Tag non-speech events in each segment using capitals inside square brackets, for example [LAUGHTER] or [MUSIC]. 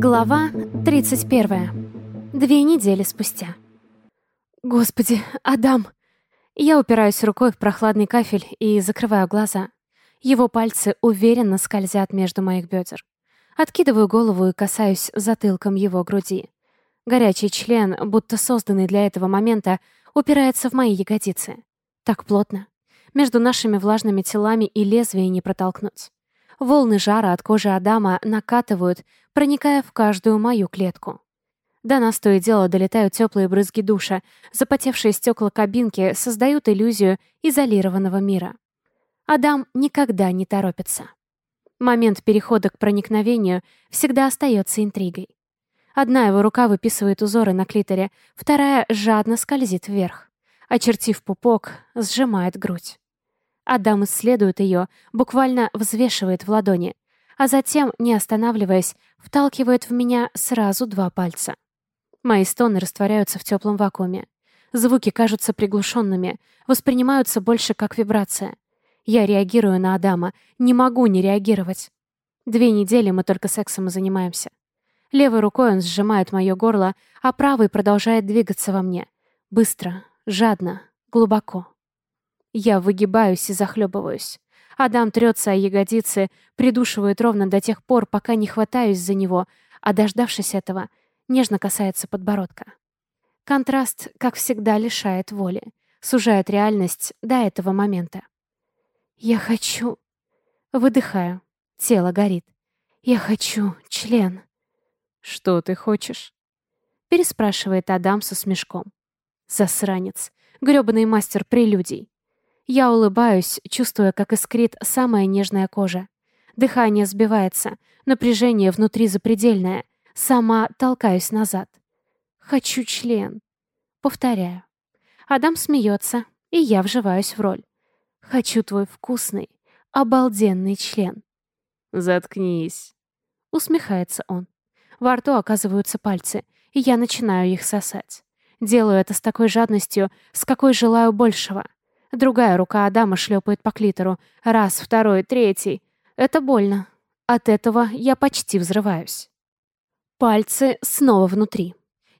Глава 31. Две недели спустя. Господи, Адам! Я упираюсь рукой в прохладный кафель и закрываю глаза. Его пальцы уверенно скользят между моих бедер. Откидываю голову и касаюсь затылком его груди. Горячий член, будто созданный для этого момента, упирается в мои ягодицы. Так плотно. Между нашими влажными телами и лезвие не протолкнуть. Волны жара от кожи Адама накатывают, проникая в каждую мою клетку. До нас то и дело долетают теплые брызги душа, запотевшие стекла кабинки создают иллюзию изолированного мира. Адам никогда не торопится. Момент перехода к проникновению всегда остается интригой. Одна его рука выписывает узоры на клиторе, вторая жадно скользит вверх. Очертив пупок, сжимает грудь. Адам исследует ее, буквально взвешивает в ладони, а затем, не останавливаясь, вталкивает в меня сразу два пальца. Мои стоны растворяются в теплом вакууме. Звуки кажутся приглушенными, воспринимаются больше как вибрация. Я реагирую на Адама, не могу не реагировать. Две недели мы только сексом и занимаемся. Левой рукой он сжимает мое горло, а правой продолжает двигаться во мне. Быстро, жадно, глубоко. Я выгибаюсь и захлебываюсь. Адам трется о ягодицы, придушивает ровно до тех пор, пока не хватаюсь за него, а дождавшись этого, нежно касается подбородка. Контраст, как всегда, лишает воли, сужает реальность до этого момента. «Я хочу...» Выдыхаю. Тело горит. «Я хочу член». «Что ты хочешь?» Переспрашивает Адам со смешком. Засранец. грёбаный мастер прелюдий. Я улыбаюсь, чувствуя, как искрит самая нежная кожа. Дыхание сбивается, напряжение внутри запредельное. Сама толкаюсь назад. Хочу член. Повторяю. Адам смеется, и я вживаюсь в роль. Хочу твой вкусный, обалденный член. Заткнись. Усмехается он. Во рту оказываются пальцы, и я начинаю их сосать. Делаю это с такой жадностью, с какой желаю большего. Другая рука Адама шлепает по клитору. Раз, второй, третий. Это больно. От этого я почти взрываюсь. Пальцы снова внутри.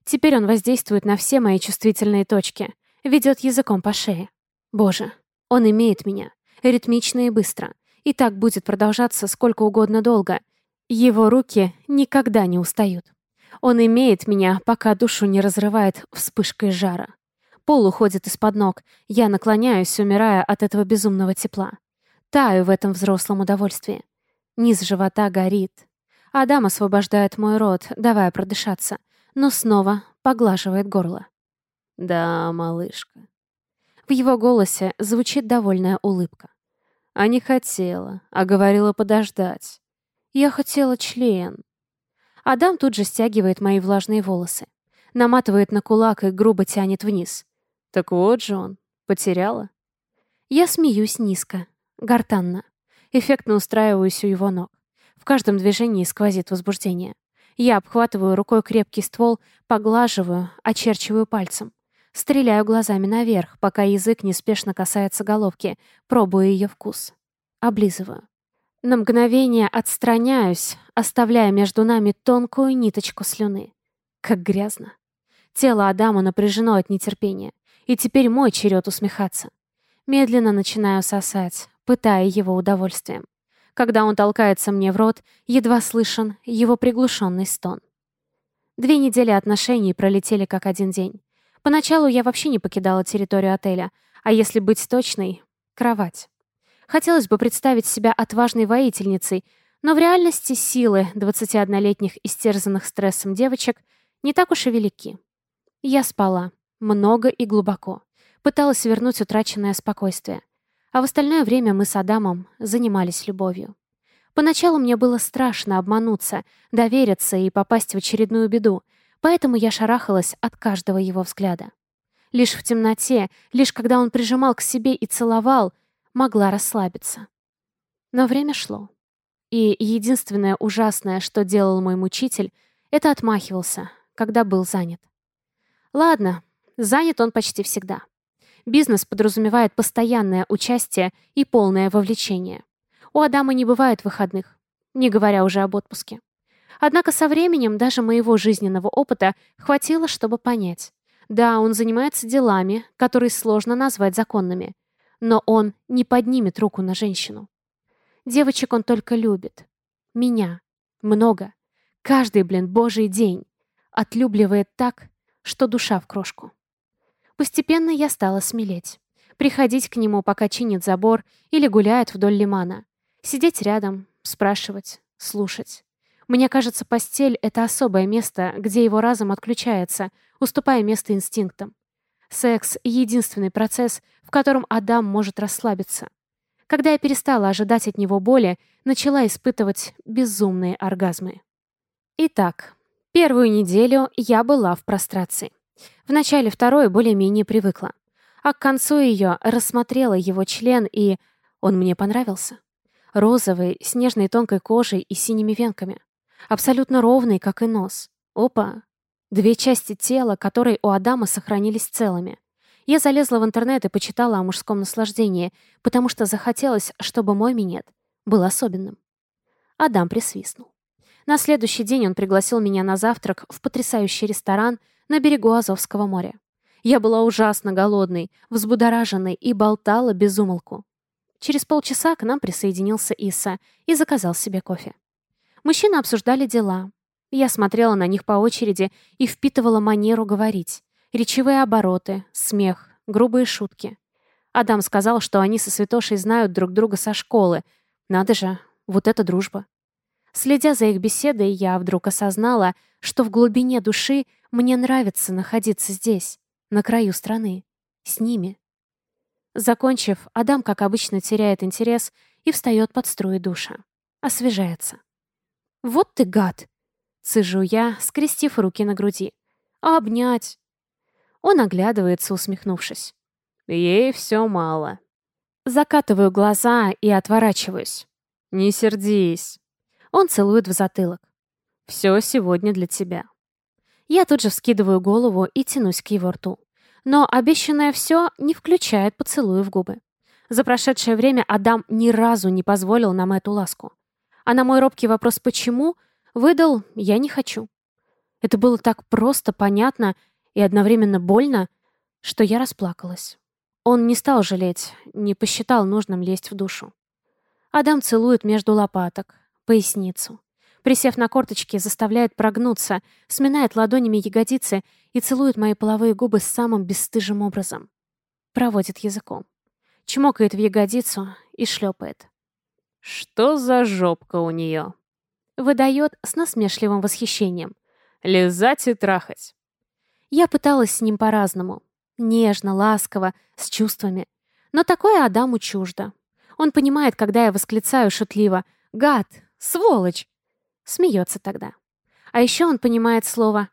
Теперь он воздействует на все мои чувствительные точки. Ведет языком по шее. Боже, он имеет меня. Ритмично и быстро. И так будет продолжаться сколько угодно долго. Его руки никогда не устают. Он имеет меня, пока душу не разрывает вспышкой жара. Пол уходит из-под ног. Я наклоняюсь, умирая от этого безумного тепла. Таю в этом взрослом удовольствии. Низ живота горит. Адам освобождает мой рот, давая продышаться, но снова поглаживает горло. «Да, малышка». В его голосе звучит довольная улыбка. «А не хотела, а говорила подождать. Я хотела член». Адам тут же стягивает мои влажные волосы, наматывает на кулак и грубо тянет вниз. Так вот же он. Потеряла. Я смеюсь низко, гортанно. Эффектно устраиваюсь у его ног. В каждом движении сквозит возбуждение. Я обхватываю рукой крепкий ствол, поглаживаю, очерчиваю пальцем. Стреляю глазами наверх, пока язык неспешно касается головки, пробуя ее вкус. Облизываю. На мгновение отстраняюсь, оставляя между нами тонкую ниточку слюны. Как грязно. Тело Адама напряжено от нетерпения. И теперь мой черед усмехаться. Медленно начинаю сосать, пытая его удовольствием. Когда он толкается мне в рот, едва слышен его приглушенный стон. Две недели отношений пролетели как один день. Поначалу я вообще не покидала территорию отеля, а если быть точной — кровать. Хотелось бы представить себя отважной воительницей, но в реальности силы 21-летних истерзанных стрессом девочек не так уж и велики. Я спала, много и глубоко. Пыталась вернуть утраченное спокойствие. А в остальное время мы с Адамом занимались любовью. Поначалу мне было страшно обмануться, довериться и попасть в очередную беду, поэтому я шарахалась от каждого его взгляда. Лишь в темноте, лишь когда он прижимал к себе и целовал, могла расслабиться. Но время шло. И единственное ужасное, что делал мой мучитель, это отмахивался, когда был занят. Ладно, Занят он почти всегда. Бизнес подразумевает постоянное участие и полное вовлечение. У Адама не бывает выходных, не говоря уже об отпуске. Однако со временем даже моего жизненного опыта хватило, чтобы понять. Да, он занимается делами, которые сложно назвать законными. Но он не поднимет руку на женщину. Девочек он только любит. Меня. Много. Каждый, блин, божий день. Отлюбливает так, что душа в крошку. Постепенно я стала смелеть. Приходить к нему, пока чинит забор или гуляет вдоль лимана. Сидеть рядом, спрашивать, слушать. Мне кажется, постель — это особое место, где его разум отключается, уступая место инстинктам. Секс — единственный процесс, в котором Адам может расслабиться. Когда я перестала ожидать от него боли, начала испытывать безумные оргазмы. Итак, первую неделю я была в прострации. В начале второй более-менее привыкла. А к концу ее рассмотрела его член, и он мне понравился. Розовый, с нежной тонкой кожей и синими венками. Абсолютно ровный, как и нос. Опа! Две части тела, которые у Адама сохранились целыми. Я залезла в интернет и почитала о мужском наслаждении, потому что захотелось, чтобы мой минет был особенным. Адам присвистнул. На следующий день он пригласил меня на завтрак в потрясающий ресторан на берегу Азовского моря. Я была ужасно голодной, взбудораженной и болтала без умолку. Через полчаса к нам присоединился Иса и заказал себе кофе. Мужчины обсуждали дела. Я смотрела на них по очереди и впитывала манеру говорить. Речевые обороты, смех, грубые шутки. Адам сказал, что они со Святошей знают друг друга со школы. Надо же, вот это дружба. Следя за их беседой, я вдруг осознала, что в глубине души мне нравится находиться здесь, на краю страны, с ними. Закончив, Адам, как обычно, теряет интерес и встает под струи душа. Освежается. «Вот ты гад!» — цыжу я, скрестив руки на груди. «А обнять?» Он оглядывается, усмехнувшись. «Ей все мало». Закатываю глаза и отворачиваюсь. «Не сердись». Он целует в затылок. «Все сегодня для тебя». Я тут же вскидываю голову и тянусь к его рту. Но обещанное все не включает поцелуи в губы. За прошедшее время Адам ни разу не позволил нам эту ласку. А на мой робкий вопрос «почему?» выдал «я не хочу». Это было так просто, понятно и одновременно больно, что я расплакалась. Он не стал жалеть, не посчитал нужным лезть в душу. Адам целует между лопаток, поясницу. Присев на корточки, заставляет прогнуться, сминает ладонями ягодицы и целует мои половые губы самым бесстыжим образом. Проводит языком. Чмокает в ягодицу и шлепает. Что за жопка у нее? Выдает с насмешливым восхищением. Лизать и трахать. Я пыталась с ним по-разному. Нежно, ласково, с чувствами. Но такое Адаму чуждо. Он понимает, когда я восклицаю шутливо «Гад! Сволочь!» Смеется тогда. А еще он понимает слово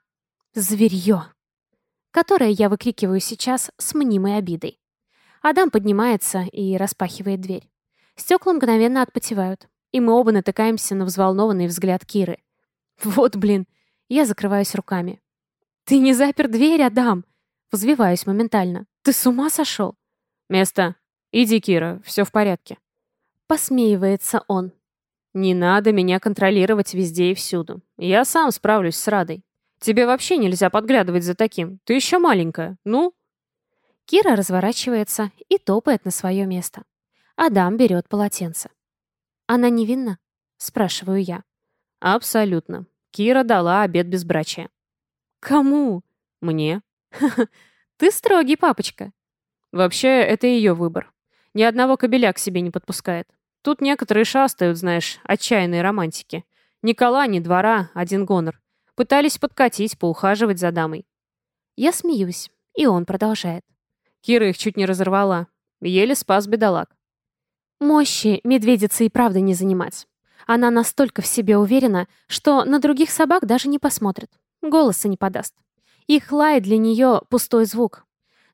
«зверье», которое я выкрикиваю сейчас с мнимой обидой. Адам поднимается и распахивает дверь. Стекла мгновенно отпотевают, и мы оба натыкаемся на взволнованный взгляд Киры. Вот, блин, я закрываюсь руками. «Ты не запер дверь, Адам!» Взвиваюсь моментально. «Ты с ума сошел?» «Место. Иди, Кира, все в порядке». Посмеивается он. «Не надо меня контролировать везде и всюду. Я сам справлюсь с Радой. Тебе вообще нельзя подглядывать за таким. Ты еще маленькая. Ну?» Кира разворачивается и топает на свое место. Адам берет полотенце. «Она невинна?» — спрашиваю я. «Абсолютно. Кира дала обед безбрачия». «Кому?» «Мне». [LAUGHS] «Ты строгий папочка». «Вообще, это ее выбор. Ни одного кобеля к себе не подпускает. Тут некоторые шастают, знаешь, отчаянные романтики. Ни кола, ни двора, один гонор. Пытались подкатить, поухаживать за дамой». Я смеюсь, и он продолжает. Кира их чуть не разорвала. Еле спас бедолаг. Мощи медведицы и правда не занимать. Она настолько в себе уверена, что на других собак даже не посмотрит. Голоса не подаст. Их лай для нее пустой звук.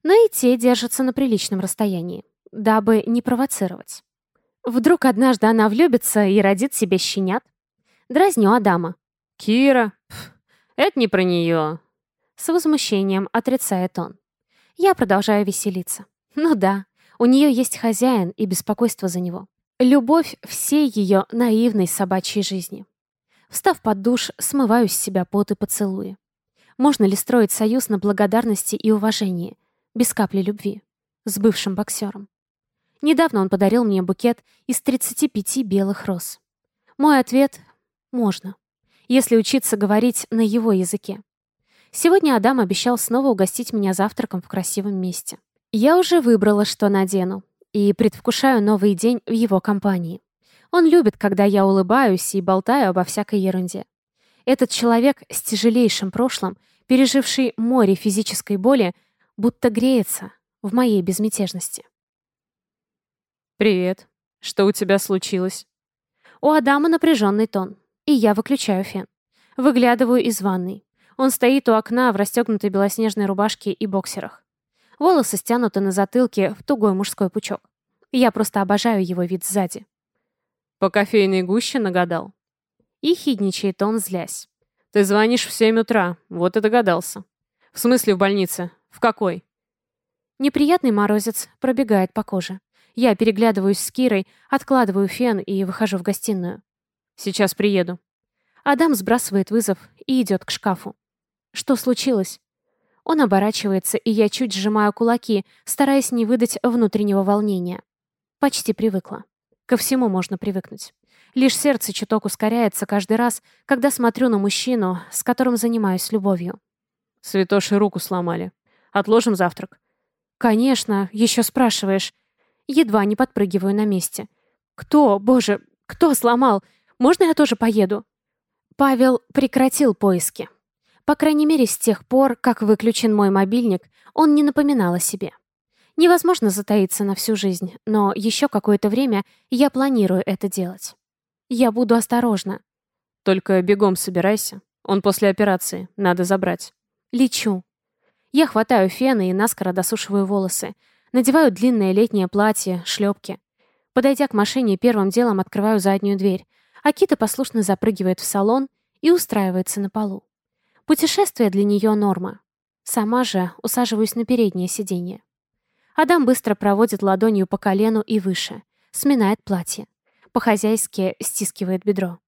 Но и те держатся на приличном расстоянии, дабы не провоцировать. Вдруг однажды она влюбится и родит себе щенят? Дразню Адама. «Кира, пф, это не про нее», — с возмущением отрицает он. Я продолжаю веселиться. Ну да, у нее есть хозяин и беспокойство за него. Любовь всей ее наивной собачьей жизни. Встав под душ, смываю с себя пот и поцелуи. Можно ли строить союз на благодарности и уважении, без капли любви, с бывшим боксером? Недавно он подарил мне букет из 35 белых роз. Мой ответ — можно, если учиться говорить на его языке. Сегодня Адам обещал снова угостить меня завтраком в красивом месте. Я уже выбрала, что надену, и предвкушаю новый день в его компании. Он любит, когда я улыбаюсь и болтаю обо всякой ерунде. Этот человек с тяжелейшим прошлым, переживший море физической боли, будто греется в моей безмятежности. «Привет. Что у тебя случилось?» У Адама напряженный тон, и я выключаю фен. Выглядываю из ванной. Он стоит у окна в расстегнутой белоснежной рубашке и боксерах. Волосы стянуты на затылке в тугой мужской пучок. Я просто обожаю его вид сзади. «По кофейной гуще нагадал?» И хидничает он, злясь. «Ты звонишь в семь утра, вот и догадался». «В смысле в больнице? В какой?» Неприятный морозец пробегает по коже. Я переглядываюсь с Кирой, откладываю фен и выхожу в гостиную. «Сейчас приеду». Адам сбрасывает вызов и идет к шкафу. Что случилось? Он оборачивается, и я чуть сжимаю кулаки, стараясь не выдать внутреннего волнения. Почти привыкла. Ко всему можно привыкнуть. Лишь сердце чуток ускоряется каждый раз, когда смотрю на мужчину, с которым занимаюсь любовью. Святоши руку сломали. Отложим завтрак. Конечно, еще спрашиваешь. Едва не подпрыгиваю на месте. «Кто, боже, кто сломал? Можно я тоже поеду?» Павел прекратил поиски. По крайней мере, с тех пор, как выключен мой мобильник, он не напоминал о себе. Невозможно затаиться на всю жизнь, но еще какое-то время я планирую это делать. Я буду осторожна. Только бегом собирайся. Он после операции. Надо забрать. Лечу. Я хватаю фены и наскоро досушиваю волосы. Надеваю длинное летнее платье, шлепки. Подойдя к машине, первым делом открываю заднюю дверь. Акита послушно запрыгивает в салон и устраивается на полу. Путешествие для нее норма. Сама же усаживаюсь на переднее сиденье. Адам быстро проводит ладонью по колену и выше, сминает платье. По-хозяйски стискивает бедро.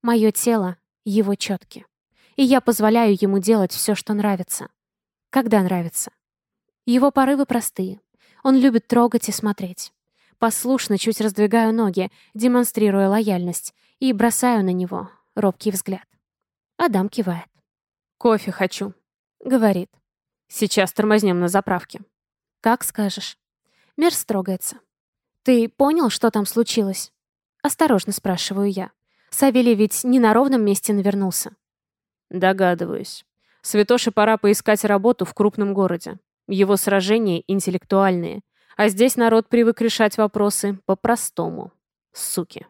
Мое тело — его четки. И я позволяю ему делать все, что нравится. Когда нравится. Его порывы простые. Он любит трогать и смотреть. Послушно чуть раздвигаю ноги, демонстрируя лояльность, и бросаю на него робкий взгляд. Адам кивает. «Кофе хочу», — говорит. «Сейчас тормознем на заправке». «Как скажешь». Мер строгается. «Ты понял, что там случилось?» Осторожно спрашиваю я. Савелий ведь не на ровном месте навернулся. Догадываюсь. Святоше пора поискать работу в крупном городе. Его сражения интеллектуальные. А здесь народ привык решать вопросы по-простому. Суки.